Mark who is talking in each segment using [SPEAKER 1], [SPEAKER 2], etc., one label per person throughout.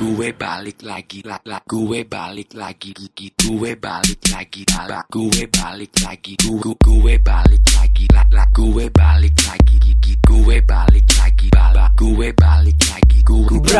[SPEAKER 1] gue balik lagi la la. Gue balik lagi gigi. Gue balik lagi la gue balik lagi gue gue balik lagi la la. Gue balik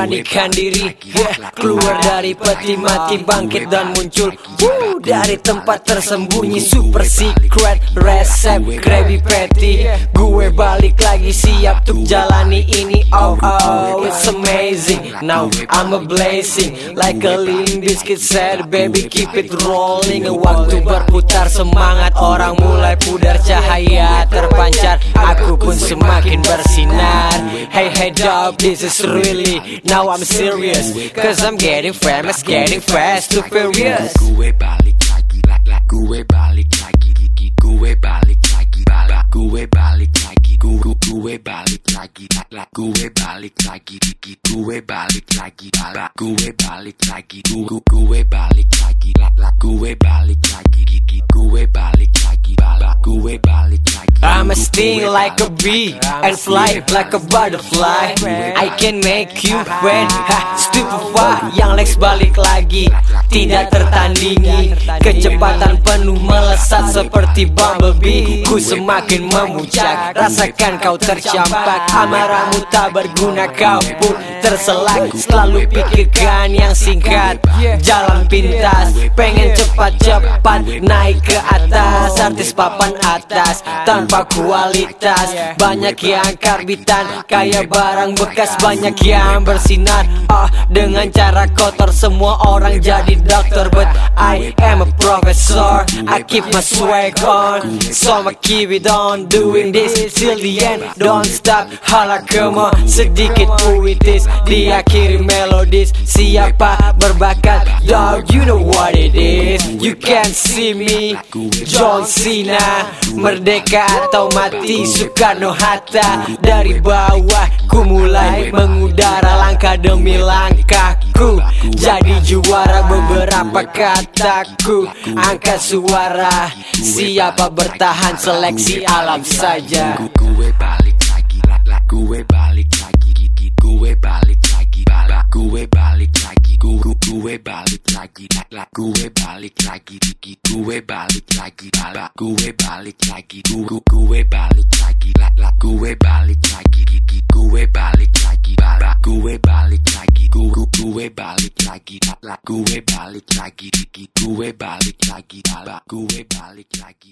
[SPEAKER 2] Beranikan diri yeah, Keluar dari peti mati Bangkit dan muncul. Woo, Dari tempat tersembunyi Super secret resep Krabby Patty. Gue balik lagi siap Untuk jalani ini. Oh oh It's amazing. Now I'm a blazing Like a lilin biscuit said Baby keep it rolling. Waktu berputar semangat Orang mulai pudar cahaya terpancar. Aku pun semakin bersinar. Hey hey dog this is really Now I'm serious Cause I'm getting famous Getting fast to furious
[SPEAKER 1] gue balik lagi la la gue balik lagi gue balik lagi la la gue balik lagi gue balik lagi la la gue balik lagi gue balik lagi la la gue balik lagi gue balik lagi la la gue balik
[SPEAKER 2] I'm a sting like a bee and fly like a butterfly. I can make you wet, stupefy. Yang Lex balik lagi, tidak tertandingi. Kecepatan penuh melesat seperti bumblebee. Ku semakin memuncak, rasakan kau tercampak. Amarahmu tak berguna, kau pun terselak. Selalu pikirkan yang singkat, jalan pintas. Pengen cepat-cepat naik ke atas, artis papan atas tanpa kualitas. Banyak yang karbitan Kayak barang bekas. Banyak yang bersinar Ah dengan cara kotor. Semua orang jadi dokter. But I am a professor. I keep my swag on. So I'ma keep it on. Doing this till the end. Don't stop. Hala kemo Sedikit puitis. Diakhiri melodis. Siapa berbakat? Dog you know what it is. You can see me. John Cena. Merdeka atau mati. Soekarno Hatta. Dari bawah ku mulai mengudara Langkah demi langkahku Jadi juara beberapa kataku Angkat suara Siapa bertahan seleksi alam saja
[SPEAKER 1] gue balik lagi la la gue balik lagi gue balik lagi la la gue balik lagi gue gue balik lagi la la gue balik lagi gue balik lagi la la gue balik lagi gue gue balik lagi la la gue balik lagi gue balik lagi la la gue balik lagi gue balik lagi la la gue balik lagi